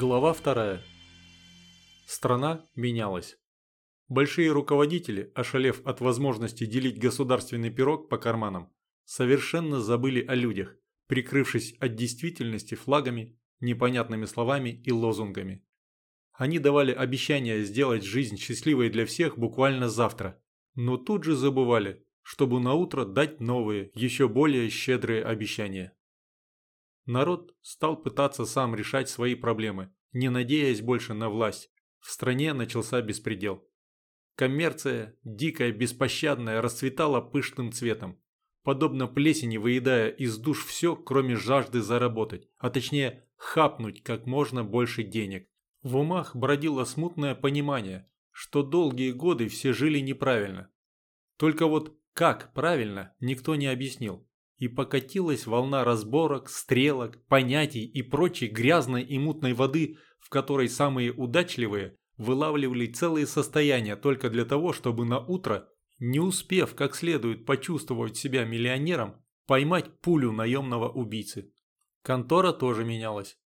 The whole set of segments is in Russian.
Глава вторая. Страна менялась. Большие руководители, ошалев от возможности делить государственный пирог по карманам, совершенно забыли о людях, прикрывшись от действительности флагами, непонятными словами и лозунгами. Они давали обещания сделать жизнь счастливой для всех буквально завтра, но тут же забывали, чтобы на утро дать новые, еще более щедрые обещания. Народ стал пытаться сам решать свои проблемы, не надеясь больше на власть. В стране начался беспредел. Коммерция, дикая, беспощадная, расцветала пышным цветом, подобно плесени выедая из душ все, кроме жажды заработать, а точнее хапнуть как можно больше денег. В умах бродило смутное понимание, что долгие годы все жили неправильно. Только вот как правильно, никто не объяснил и покатилась волна разборок, стрелок, понятий и прочей грязной и мутной воды, в которой самые удачливые вылавливали целые состояния только для того, чтобы на утро, не успев как следует почувствовать себя миллионером, поймать пулю наемного убийцы. Контора тоже менялась.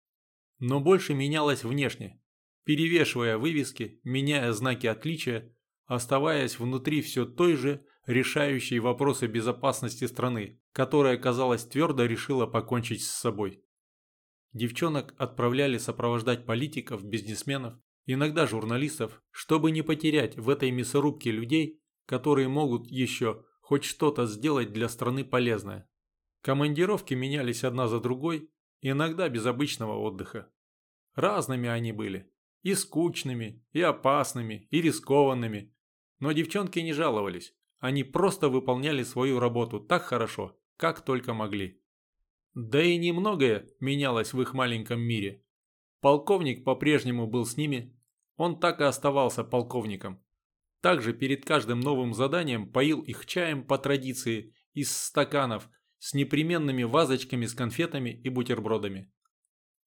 Но больше менялась внешне, перевешивая вывески, меняя знаки отличия, оставаясь внутри все той же, решающей вопросы безопасности страны, которая, казалось, твердо решила покончить с собой. Девчонок отправляли сопровождать политиков, бизнесменов, иногда журналистов, чтобы не потерять в этой мясорубке людей, которые могут еще хоть что-то сделать для страны полезное. Командировки менялись одна за другой, иногда без обычного отдыха. Разными они были. И скучными, и опасными, и рискованными. Но девчонки не жаловались. Они просто выполняли свою работу так хорошо, как только могли. Да и немногое менялось в их маленьком мире. Полковник по-прежнему был с ними, он так и оставался полковником. Также перед каждым новым заданием поил их чаем по традиции из стаканов с непременными вазочками с конфетами и бутербродами.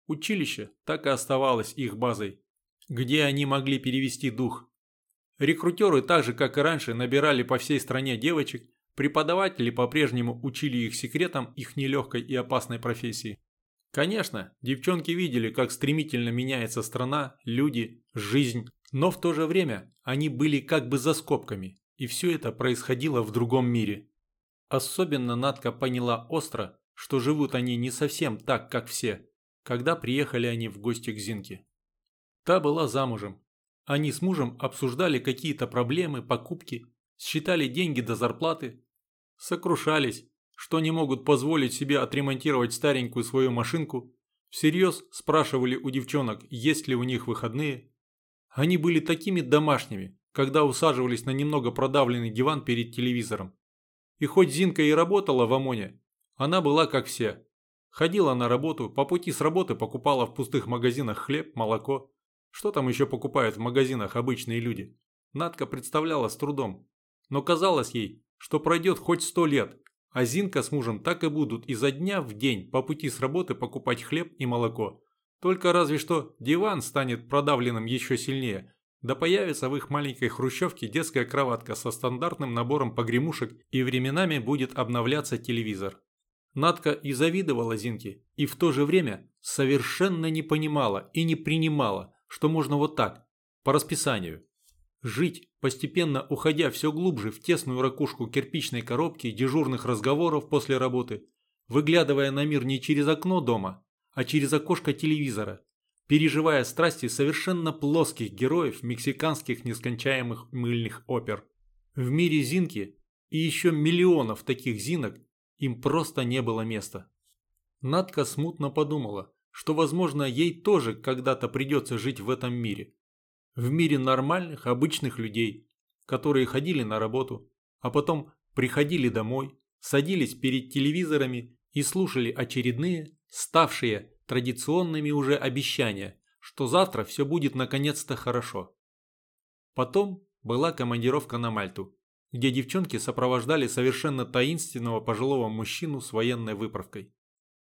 Училище так и оставалось их базой, где они могли перевести дух, Рекрутеры так же, как и раньше, набирали по всей стране девочек, преподаватели по-прежнему учили их секретам их нелегкой и опасной профессии. Конечно, девчонки видели, как стремительно меняется страна, люди, жизнь, но в то же время они были как бы за скобками, и все это происходило в другом мире. Особенно Надка поняла остро, что живут они не совсем так, как все, когда приехали они в гости к Зинке. Та была замужем, они с мужем обсуждали какие-то проблемы, покупки, считали деньги до зарплаты, сокрушались, что не могут позволить себе отремонтировать старенькую свою машинку, всерьез спрашивали у девчонок, есть ли у них выходные. Они были такими домашними, когда усаживались на немного продавленный диван перед телевизором. И хоть Зинка и работала в ОМОНе, она была как все. Ходила на работу, по пути с работы покупала в пустых магазинах хлеб, молоко, что там еще покупают в магазинах обычные люди? Надка представляла с трудом. Но казалось ей, что пройдет хоть сто лет, а Зинка с мужем так и будут изо дня в день по пути с работы покупать хлеб и молоко. Только разве что диван станет продавленным еще сильнее, да появится в их маленькой хрущевке детская кроватка со стандартным набором погремушек и временами будет обновляться телевизор. Надка и завидовала Зинке, и в то же время совершенно не понимала и не принимала, что можно вот так, по расписанию. Жить, постепенно уходя все глубже в тесную ракушку кирпичной коробки дежурных разговоров после работы, выглядывая на мир не через окно дома, а через окошко телевизора, переживая страсти совершенно плоских героев мексиканских нескончаемых мыльных опер. В мире Зинки и еще миллионов таких Зинок им просто не было места. Надка смутно подумала, что, возможно, ей тоже когда-то придется жить в этом мире. В мире нормальных, обычных людей, которые ходили на работу, а потом приходили домой, садились перед телевизорами и слушали очередные, ставшие традиционными уже обещания, что завтра все будет наконец-то хорошо. Потом была командировка на Мальту, где девчонки сопровождали совершенно таинственного пожилого мужчину с военной выправкой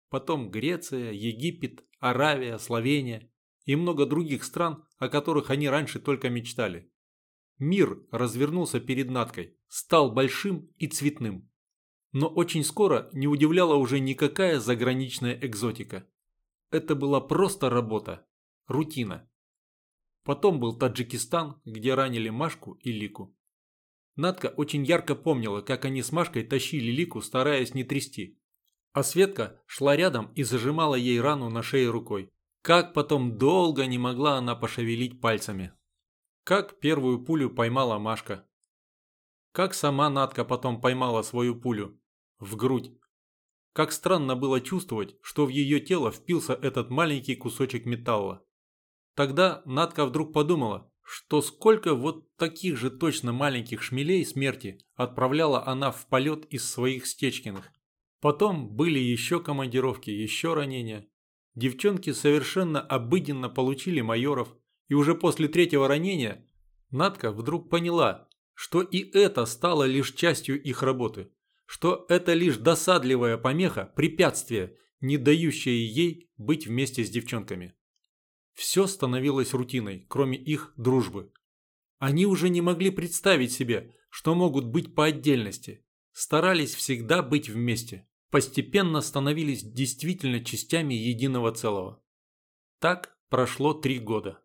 потом Греция, Египет, Аравия, Словения и много других стран, о которых они раньше только мечтали. Мир развернулся перед Наткой, стал большим и цветным. Но очень скоро не удивляла уже никакая заграничная экзотика. Это была просто работа. рутина. Потом был Таджикистан, где ранили Машку и Лику. Надка очень ярко помнила, как они с Машкой тащили Лику, стараясь не трясти. А Светка шла рядом и зажимала ей рану на шее рукой. Как потом долго не могла она пошевелить пальцами. Как первую пулю поймала Машка. Как сама Надка потом поймала свою пулю. В грудь. Как странно было чувствовать, что в ее тело впился этот маленький кусочек металла. Тогда Надка вдруг подумала, что сколько вот таких же точно маленьких шмелей смерти отправляла она в полет из своих Стечкиных. Потом были еще командировки, еще ранения. Девчонки совершенно обыденно получили майоров, и уже после третьего ранения Надка вдруг поняла, что и это стало лишь частью их работы, что это лишь досадливая помеха, препятствие, не дающее ей быть вместе с девчонками. Все становилось рутиной, кроме их дружбы. Они уже не могли представить себе, что могут быть по отдельности, старались всегда быть вместе, постепенно становились действительно частями единого целого. Так прошло три года.